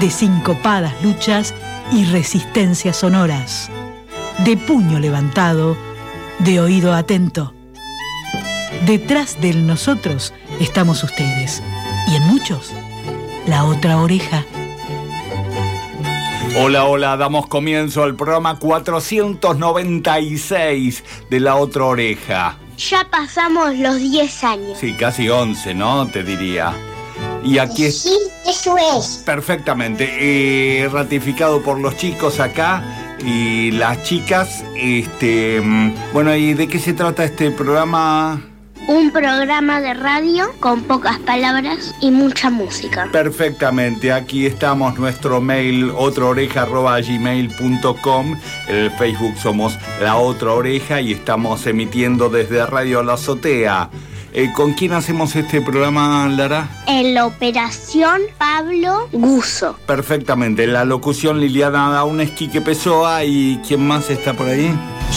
de sincopadas luchas y resistencias sonoras, de puño levantado, de oído atento. Detrás del nosotros estamos ustedes y en muchos, la otra oreja. Hola, hola, damos comienzo al programa 496 de La Otra Oreja. Ya pasamos los 10 años. Sí, casi 11, ¿no? Te diría. Y aquí es... Sí, eso es. Perfectamente. eh, ratificado por los chicos acá y las chicas. Este, mm, bueno, ¿y de qué se trata este programa? Un programa de radio con pocas palabras y mucha música. Perfectamente, aquí estamos, nuestro mail otraoreja.gmail.com, el Facebook somos La Otra Oreja y estamos emitiendo desde Radio La Azotea. Eh, ¿Con quién hacemos este programa, Lara? En la operación Pablo Guso. Perfectamente, la locución Liliana Dauneski que Pessoa y ¿quién más está por ahí?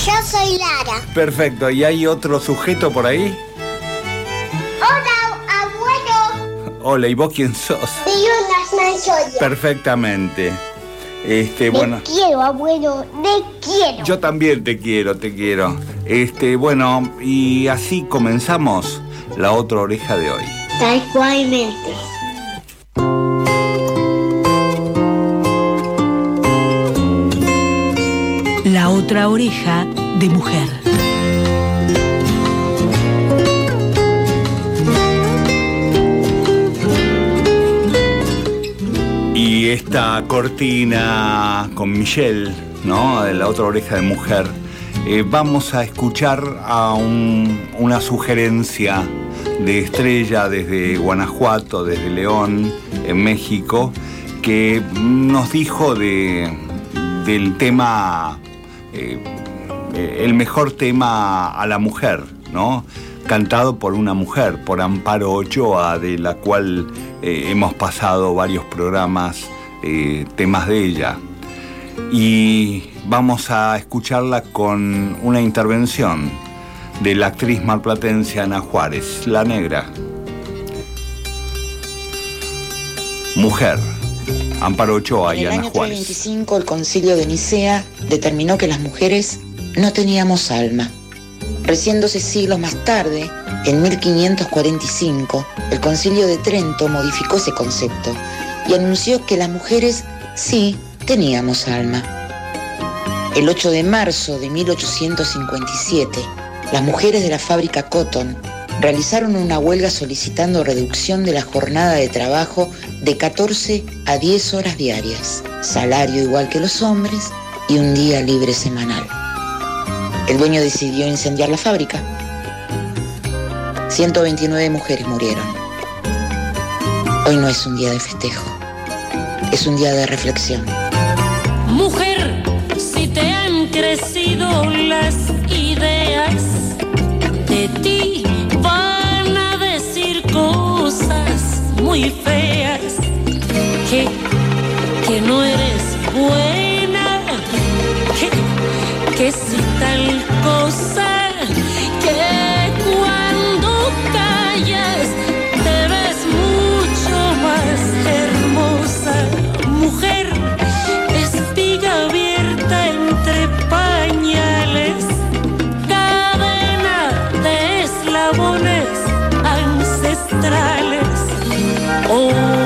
Yo soy Lara. Perfecto, ¿y hay otro sujeto por ahí? Hola, abuelo. Hola, ¿y vos quién sos? Soy una Manchoya. Perfectamente. Este, bueno. Te quiero, abuelo. Te quiero. Yo también te quiero, te quiero. Este, bueno, y así comenzamos la otra oreja de hoy. Tal cualmente. La otra oreja de mujer. Y esta cortina con Michelle, ¿no? De la otra oreja de mujer. Eh, vamos a escuchar a un- una sugerencia de Estrella desde Guanajuato, desde León, en México, que nos dijo de, del tema, eh, eh, el mejor tema a la mujer, ¿no? Cantado por una mujer, por Amparo Ochoa, de la cual hemos pasado varios programas, temas de ella. Y vamos a escucharla con una intervención de la actriz marplatense Ana Juárez, la negra. Mujer, Amparo Ochoa y En el Ana año Juárez. 325 el concilio de Nicea determinó que las mujeres no teníamos alma. Recién 12 siglos más tarde, en 1545, el concilio de Trento modificó ese concepto y anunció que las mujeres sí teníamos alma. El 8 de marzo de 1857, las mujeres de la fábrica Cotton realizaron una huelga solicitando reducción de la jornada de trabajo de 14 a 10 horas diarias, salario igual que los hombres y un día libre semanal. El dueño decidió incendiar la fábrica. 129 mujeres murieron. Hoy no es un día de festejo, es un día de reflexión. Mujer, si te han crecido las ideas, de ti van a decir cosas muy feas. Que, que no eres buena, que, que si tal cosa, Oh.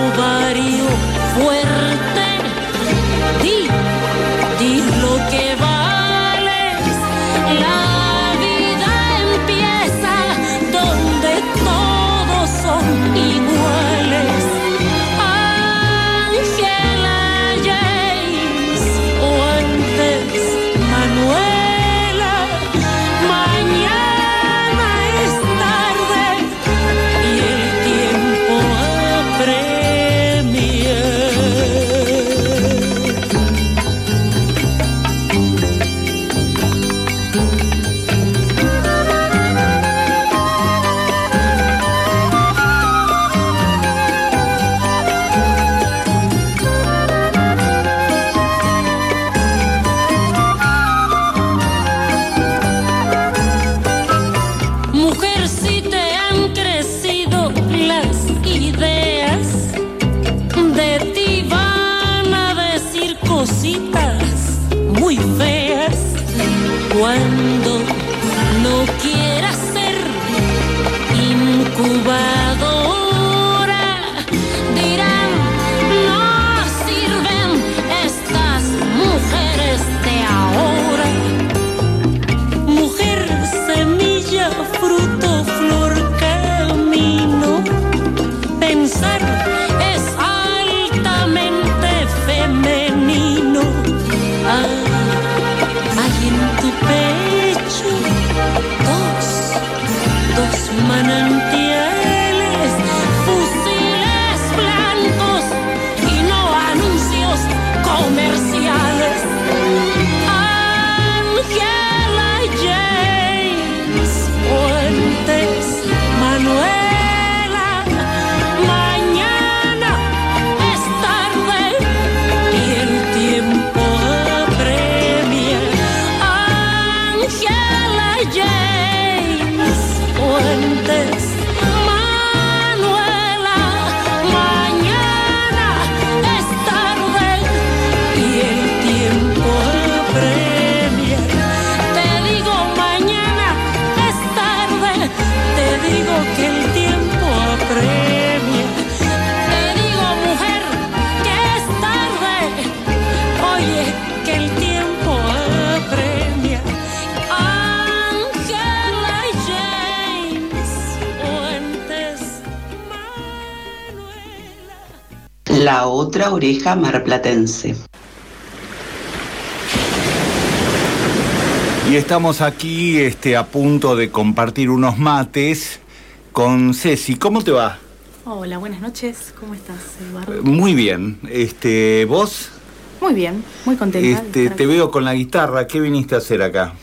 La otra oreja marplatense. Y estamos aquí este, a punto de compartir unos mates con Ceci. ¿Cómo te va? Hola, buenas noches. ¿Cómo estás, Eduardo? Muy bien. Este, ¿Vos? Muy bien, muy contenta. Este, te aquí. veo con la guitarra. ¿Qué viniste a hacer acá?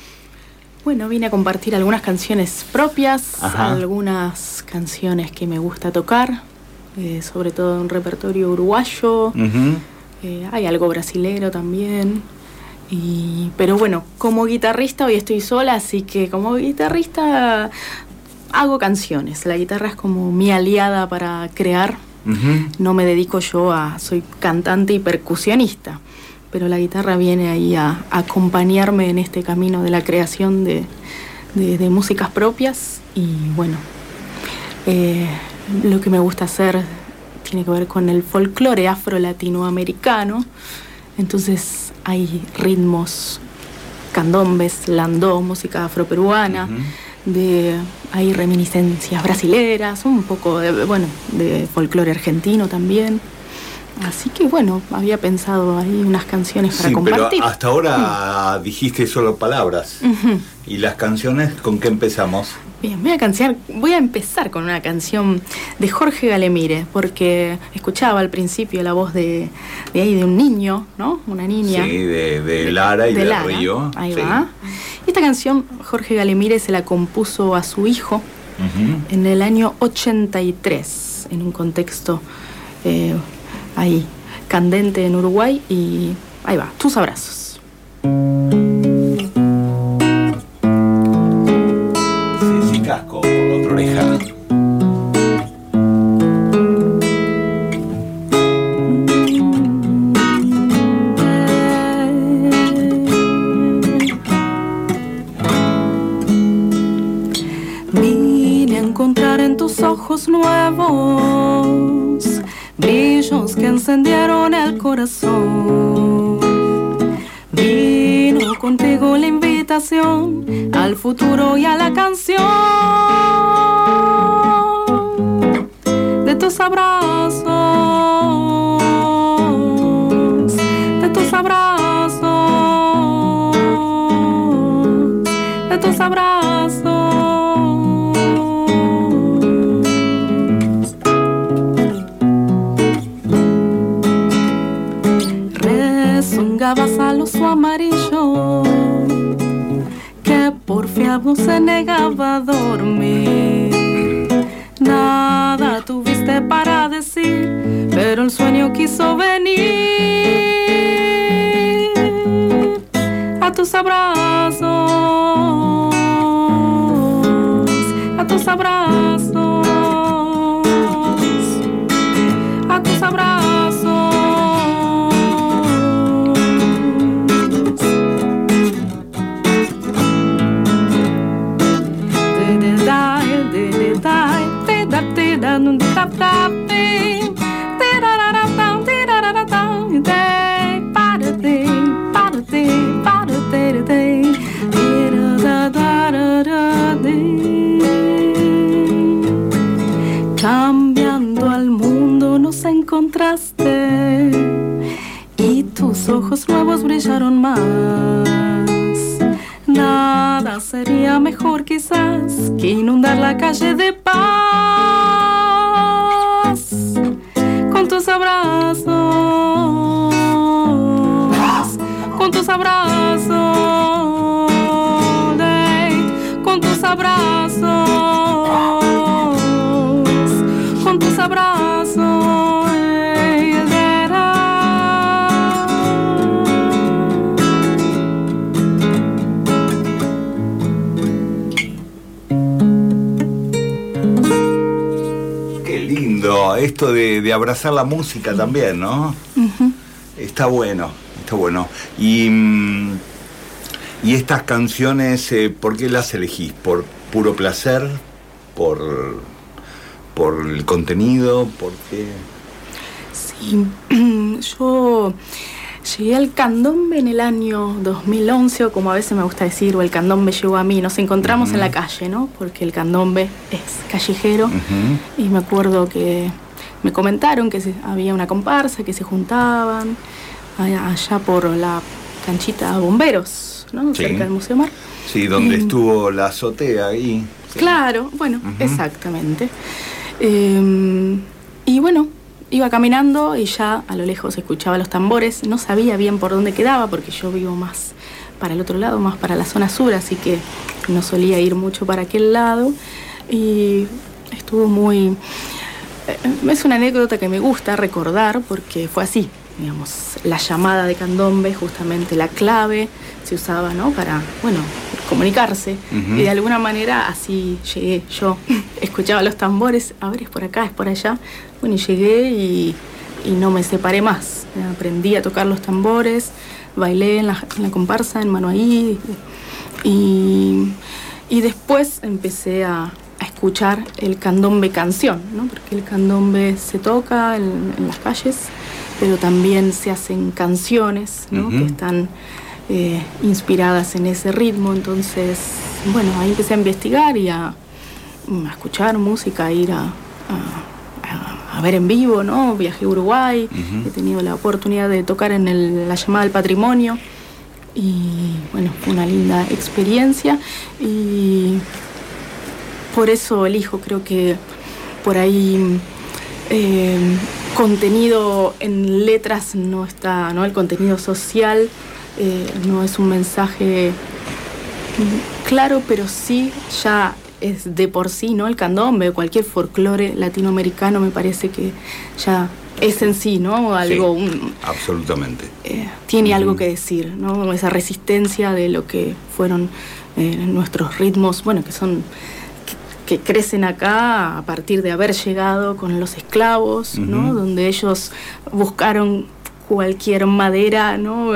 Bueno, vine a compartir algunas canciones propias, Ajá. algunas canciones que me gusta tocar, eh, sobre todo un repertorio uruguayo, eh, hay algo brasilero también. Y, pero bueno, como guitarrista hoy estoy sola, así que como guitarrista hago canciones. La guitarra es como mi aliada para crear. No me dedico yo a, soy cantante y percusionista, pero la guitarra viene ahí a, a acompañarme en este camino de la creación de, de- de músicas propias y bueno, eh, lo que me gusta hacer tiene que ver con el folclore afro-latinoamericano, entonces hay ritmos, candombes, landó, música afroperuana, de hay reminiscencias brasileras, un poco de bueno, de folclore argentino también. Así que bueno, había pensado ahí unas canciones para Sí, pero compartir. hasta ahora dijiste solo palabras. ¿Y las canciones con qué empezamos? Bien, voy a, voy a empezar con una canción de Jorge Galemire, porque escuchaba al principio la voz de, de ahí de un niño, ¿no? Una niña. Sí, de, de Lara y de, Lara, Río. Ahí Sí. va. Esta canción Jorge Galemire se la compuso a su hijo en el año 83, en un contexto eh, ahí candente en Uruguay y ahí va, tus abrazos. Que encendieron el corazón. Vino contigo la invitación al futuro y a la canción de tus abrazos, de tus abrazos, de tus abrazos. Amarillo. Que porfiado se negaba a dormir. Nada tuviste para decir, pero el sueño quiso venir. A tus abrazos, a tus abrazos, esto de, de abrazar la música también, ¿no? Está bueno, está bueno. Y, mm, y estas canciones, eh, ¿por qué las elegís? ¿Por puro placer? ¿Por, por el contenido? ¿Por qué? Sí, yo llegué al candombe en el año 2011, o como a veces me gusta decir, o el candombe llegó a mí. Nos encontramos en la calle, ¿no? Porque el candombe es callejero. Y me acuerdo que me comentaron que se- había una comparsa, que se juntaban allá, allá por la canchita Bomberos, ¿no? Sí. Cerca del Museo Mar. Sí, donde Mm. estuvo la azotea ahí. Sí. Claro, bueno, exactamente. Eh, y bueno, iba caminando y ya a lo lejos escuchaba los tambores. No sabía bien por dónde quedaba porque yo vivo más para el otro lado, más para la zona sur, así que no solía ir mucho para aquel lado. Y estuvo muy... eh, Es una anécdota que me gusta recordar porque fue así, digamos, la llamada de candombe, justamente la clave se usaba, ¿no? Para, bueno, comunicarse. Y de alguna manera así llegué yo. Escuchaba los tambores, a ver, es por acá, es por allá. Bueno, y llegué y, y no me separé más. Aprendí a tocar los tambores, bailé en la, en la comparsa, en Manoaí. Y, y después empecé a, a escuchar el candombe canción, ¿no? Porque el candombe se toca en, en las calles, pero también se hacen canciones, ¿no? Que están eh, inspiradas en ese ritmo. Entonces, bueno, ahí empecé a investigar y a, mm, a escuchar música, a ir a, a- a- a ver en vivo, ¿no? Viajé a Uruguay, he tenido la oportunidad de tocar en el- la llamada del patrimonio y bueno, fue una linda experiencia y por eso elijo, creo que por ahí eh, contenido en letras no está, ¿no? El contenido social eh, no es un mensaje claro, pero sí ya es de por sí, ¿no? El candombe, cualquier folclore latinoamericano me parece que ya es en sí, ¿no? Algo, Sí, un- absolutamente. eh, tiene algo que decir, ¿no? Esa resistencia de lo que fueron eh, nuestros ritmos, bueno, que son que, crecen acá a partir de haber llegado con los esclavos, ¿no? Donde ellos buscaron cualquier madera, ¿no?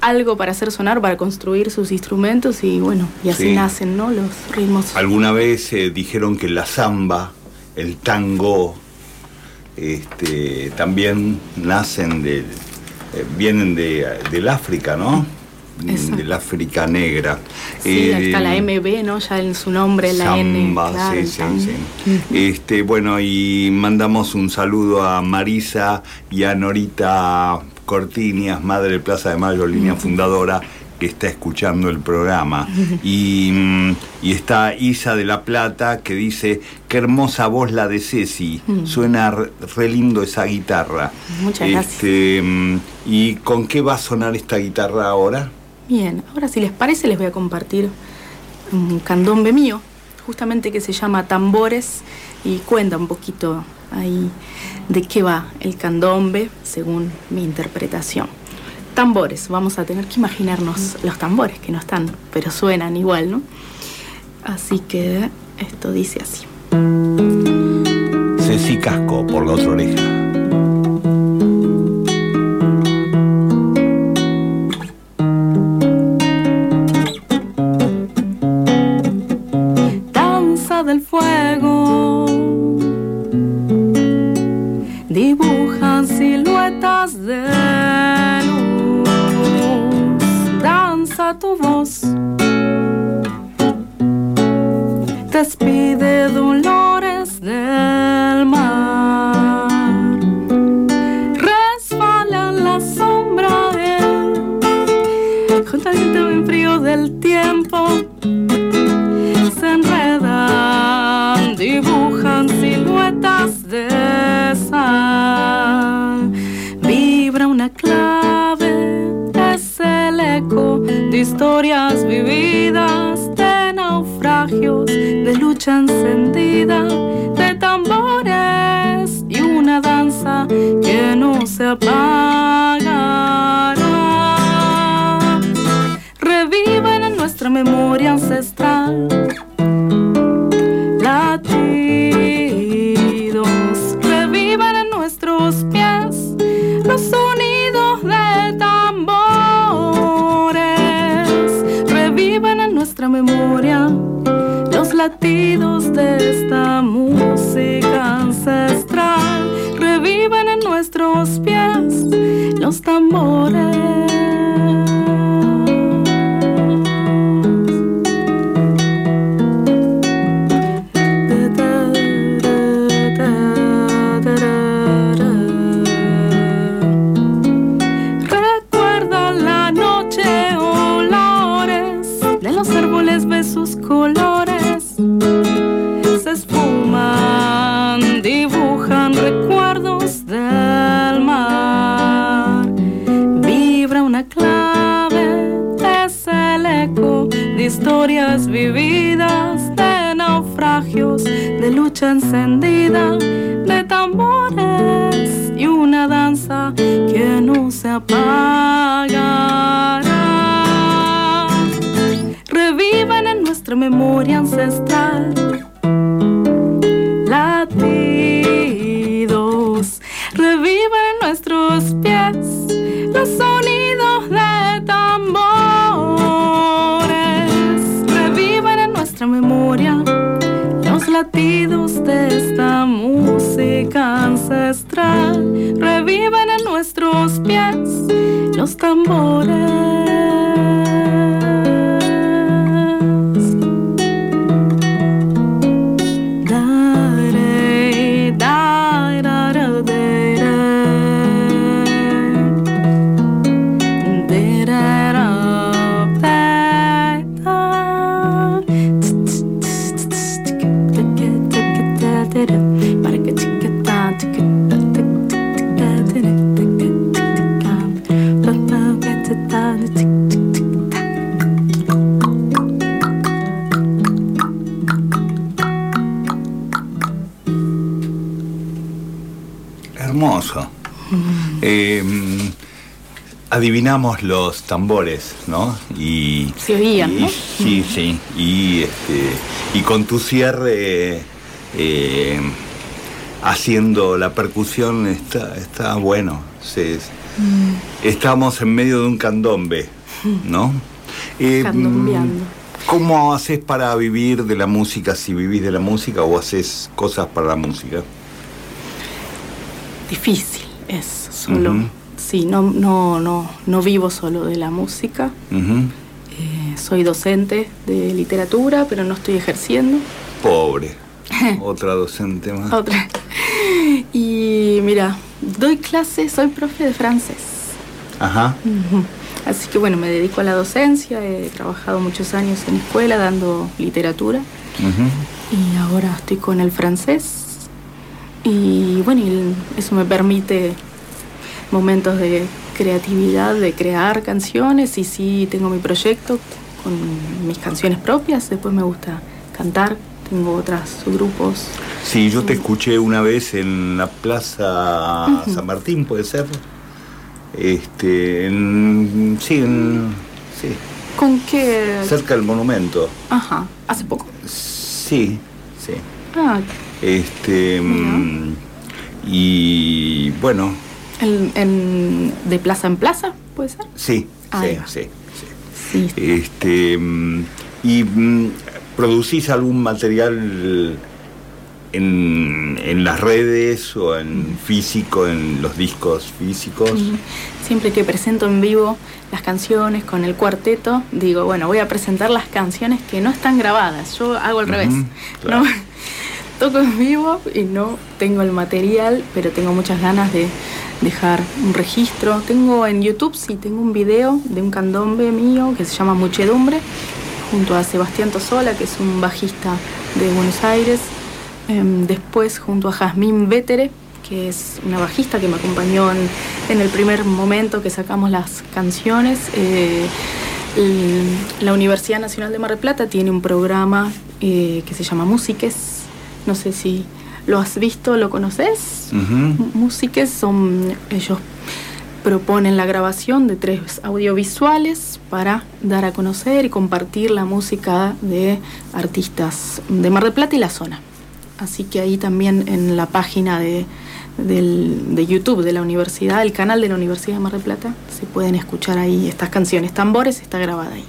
Algo para hacer sonar, para construir sus instrumentos y bueno, y así Sí. nacen, ¿no? Los ritmos. Alguna vez eh, dijeron que la samba, el tango, este, también nacen de, eh, vienen de, del África, ¿no? Exacto. Del África negra. Sí, ahí está la Eh, MB, ¿no? Ya en su nombre, la N. Samba, claro, sí, sí, sí. Este, bueno, y mandamos un saludo a Marisa y a Norita Cortinias, madre de Plaza de Mayo, línea fundadora, que está escuchando el programa. Y, mm, y está Isa de la Plata, que dice, qué hermosa voz la de Ceci, suena re, re lindo esa guitarra. Muchas gracias. Este, mm, ¿Y con qué va a sonar esta guitarra ahora? Bien, ahora si les parece les voy a compartir un candombe mío, justamente que se llama Tambores y cuenta un poquito ahí de qué va el candombe según mi interpretación. Tambores, vamos a tener que imaginarnos los tambores que no están, pero suenan igual, ¿no? Así que esto dice así. Ceci Casco, por la otra oreja. Historias vividas, de naufragios, de lucha encendida, de tambores y una danza que no se apagará. De lucha nuestros pies los tambores. Los tambores, ¿no? Y, Se oían, y- ¿no? Sí, sí. Y, este, y con tu cierre eh, haciendo la percusión está, está bueno. Se- Estamos en medio de un candombe, ¿no? Eh, Candombeando. ¿Cómo haces para vivir de la música? Si vivís de la música o haces cosas para la música. Difícil es solo. Sí, no, no, no, no vivo solo de la música. Eh, soy docente de literatura, pero no estoy ejerciendo. Pobre. Otra docente más. Otra. Y mira, doy clases, soy profe de francés. Ajá. Así que bueno, me dedico a la docencia, he trabajado muchos años en escuela dando literatura y ahora estoy con el francés. Y bueno, eso me permite momentos de creatividad, de crear canciones y sí tengo mi proyecto con mis canciones propias, después me gusta cantar, tengo otros grupos. Sí, yo te escuché una vez en la Plaza San Martín, ¿puede ser? Este, en- sí, en- sí, ¿Con qué? cerca del monumento. Ajá, hace poco. Sí, sí. Ah, Este, y bueno, en, en- de plaza en plaza, ¿puede ser? sí, Ahí sí, sí, Sí. sí. Este, mm, y mm, producís algún material en, en las redes o en físico, en los discos físicos. Siempre que presento en vivo las canciones con el cuarteto, digo, bueno, voy a presentar las canciones que no están grabadas. Yo hago al revés. claro. No, toco en vivo y no tengo el material, pero tengo muchas ganas de dejar un registro. Tengo en YouTube, sí, tengo un video de un candombe mío que se llama Muchedumbre, junto a Sebastián Tosola, que es un bajista de Buenos Aires. Em, después junto a Jazmín Vétere, que es una bajista que me acompañó en, el primer momento que sacamos las canciones. Eh, la Universidad Nacional de Mar del Plata tiene un programa eh, que se llama Músiques. No sé si lo has visto, lo conoces. Músiques son, ellos proponen la grabación de tres audiovisuales para dar a conocer y compartir la música de artistas de Mar del Plata y la zona. Así que ahí también en la página de, del- de YouTube de la universidad, el canal de la Universidad de Mar del Plata, se pueden escuchar ahí estas canciones. Tambores está grabada ahí.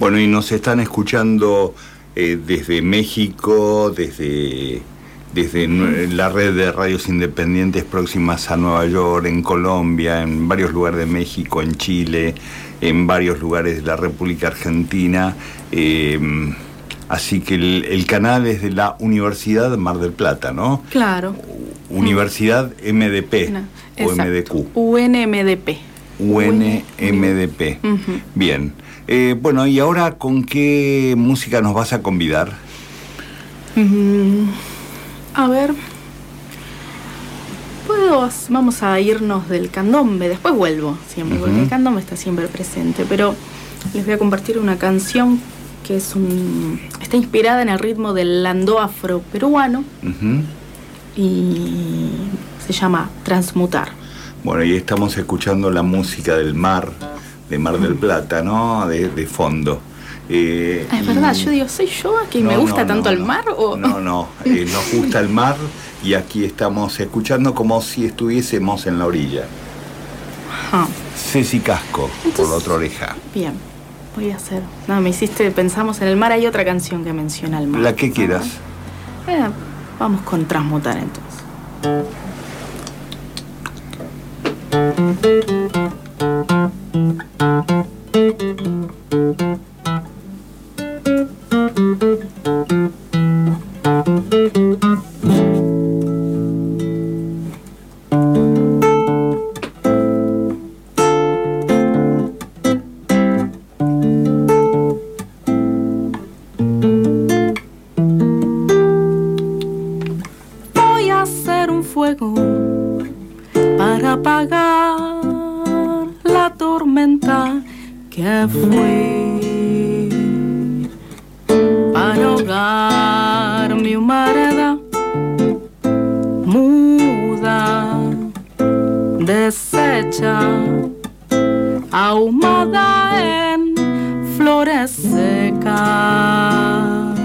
Bueno, y nos están escuchando eh, desde México, desde, desde la red de radios independientes próximas a Nueva York, en Colombia, en varios lugares de México, en Chile, en varios lugares de la República Argentina. eh, así que el, el canal es de la Universidad Mar del Plata, ¿no? Claro. Universidad MDP No, o. MDQ. UNMDP. UNMDP. Bien. Eh, bueno, ¿y ahora con qué música nos vas a convidar? A ver. Puedo, vamos a irnos del candombe, después vuelvo siempre, porque el candombe está siempre presente, pero les voy a compartir una canción que es un, está inspirada en el ritmo del landó afro-peruano Ujú. y se llama Transmutar. Bueno, y estamos escuchando la música del mar, de Mar del Plata, ¿no? De, de fondo. Eh, Ah, es verdad, yo digo, ¿soy yo que me No, gusta no, tanto no, el mar? O... No, no, eh, nos gusta el mar y aquí estamos escuchando como si estuviésemos en la orilla. Ajá. Ceci Casco, por la otra oreja. Bien, voy a hacer. No, me hiciste, pensamos en el mar, hay otra canción que menciona el mar. La que quieras. Eh, vamos con transmutar entonces. cada en lurer casludará.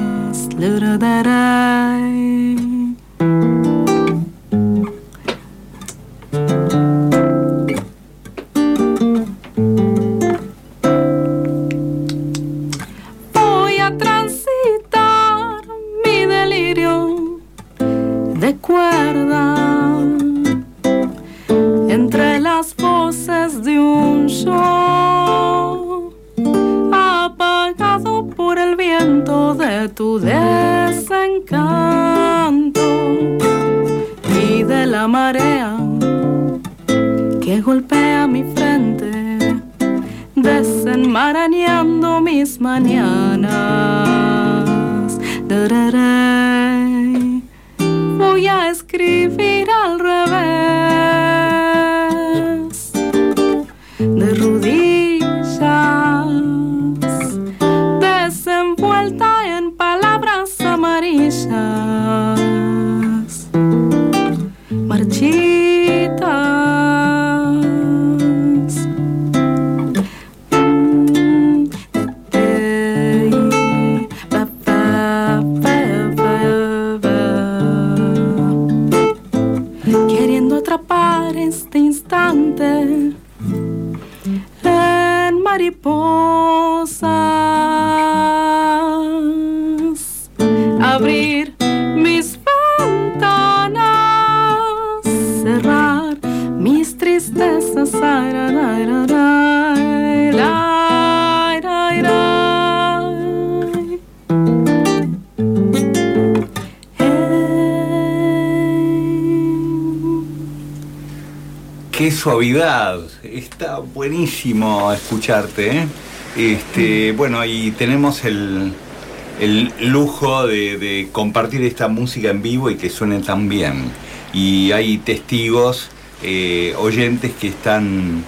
Qué suavidad. Está buenísimo escucharte. ¿eh? Este, bueno, y tenemos el, el lujo de, de compartir esta música en vivo y que suene tan bien. Y hay testigos, eh, oyentes que están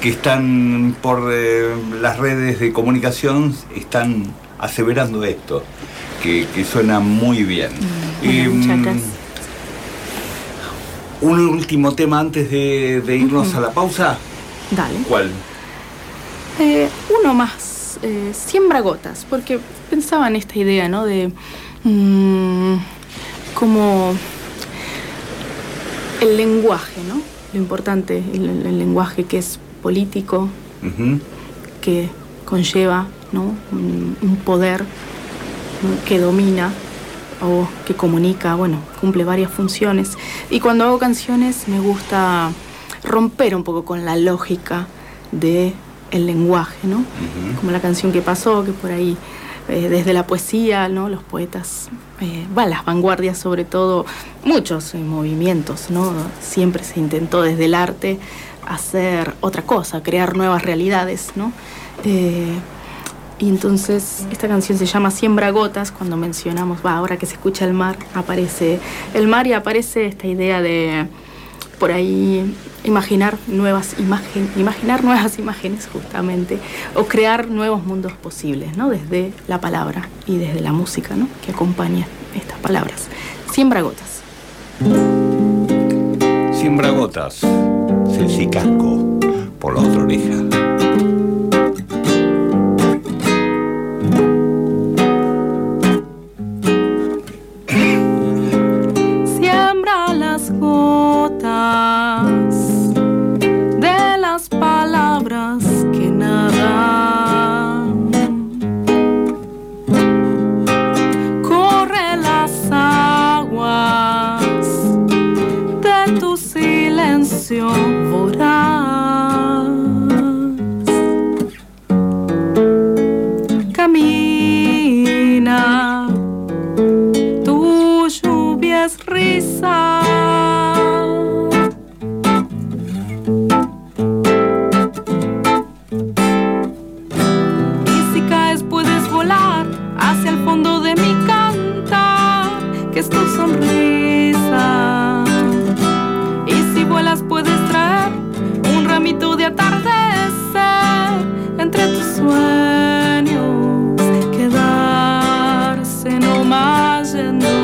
que están por eh, las redes de comunicación están aseverando esto, que, que suena muy bien. Bueno, muchas Em, gracias. Un último tema antes de, de irnos a la pausa. Dale. ¿Cuál? Eh, uno más, eh, siembra gotas, porque pensaba en esta idea, ¿no? De mm, como el lenguaje, ¿no? Lo importante, el, el- lenguaje que es político, que conlleva, ¿no? Un, un poder ¿no? que domina o que comunica, bueno, cumple varias funciones. Y cuando hago canciones me gusta romper un poco con la lógica de el lenguaje, ¿no? Como la canción que pasó, que por ahí eh, desde la poesía, ¿no? Los poetas, eh, bueno, las vanguardias sobre todo, muchos eh, movimientos, ¿no? Siempre se intentó desde el arte hacer otra cosa, crear nuevas realidades, ¿no? Y entonces esta canción se llama Siembra Gotas, cuando mencionamos, ahora que se escucha el mar, aparece el mar y aparece esta idea de por ahí imaginar nuevas imágenes, imaginar nuevas imágenes justamente, o crear nuevos mundos posibles, ¿no? Desde la palabra y desde la música, ¿no? Que acompaña estas palabras. Siembra gotas. Siembra gotas. Celsi Casco. Por la otra oreja. and the